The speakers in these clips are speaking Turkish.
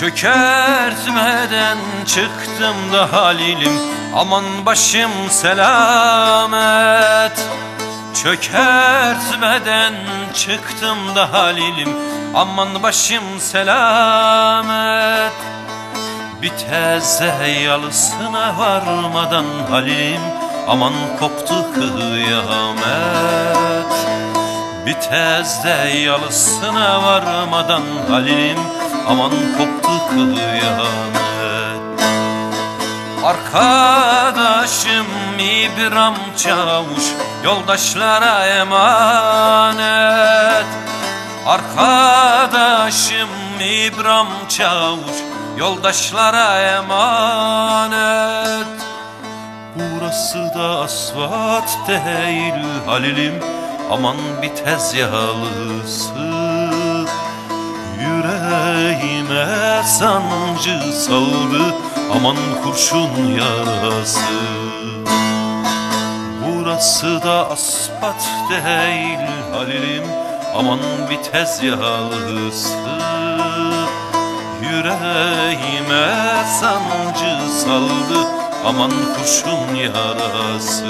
Çökertmeden çıktım da halilim. Aman başım selamet. Çökertmeden çıktım da halilim. Aman başım selamet. Bir teze yalısına varmadan halilim Aman koptu kıyamet Bir tezde yalısına varmadan halilim Aman koptu kıyamet Arkadaşım İbram Çavuş Yoldaşlara emanet. Arkadaşım İbram Çavuş Yoldaşlara emanet. Burası da asfalt değil Halilim Aman bir tez yalısı Yüreğime sancı saldı Aman kurşun yarası. Burası da aspat değil Halilim. Aman bir tez yalısı Yüreğime sancı saldı Aman kurşun yarası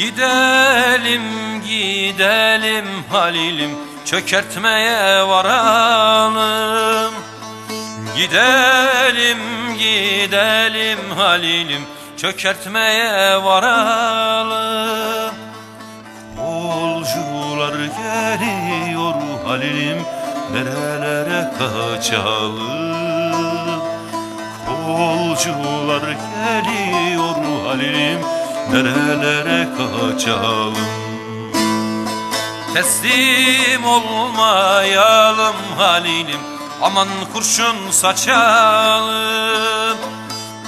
Gidelim gidelim Halilim çökertmeye varalım. Gidelim gidelim Halilim çökertmeye varalım. Kolcular geliyor Halilim nerelere kaçalım? Kolcular geliyor nerelere kaçalım. Teslim olmayalım Halilim. Aman kurşun saçalım.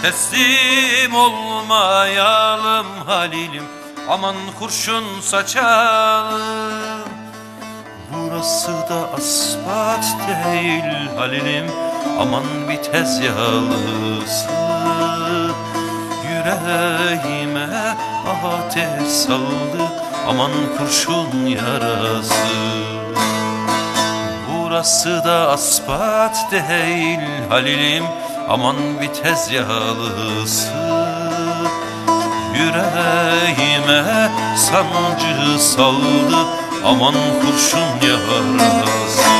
Teslim olmayalım Halilim. Aman kurşun saçalım. Burası da asfalt değil Halilim. Aman bir tez yalısı Yüreğime ateş saldı Aman kurşun yarası. Burası da asfalt değil Halilim Aman bir tez yalısı. Yüreğime sancı saldı Aman kurşun yarası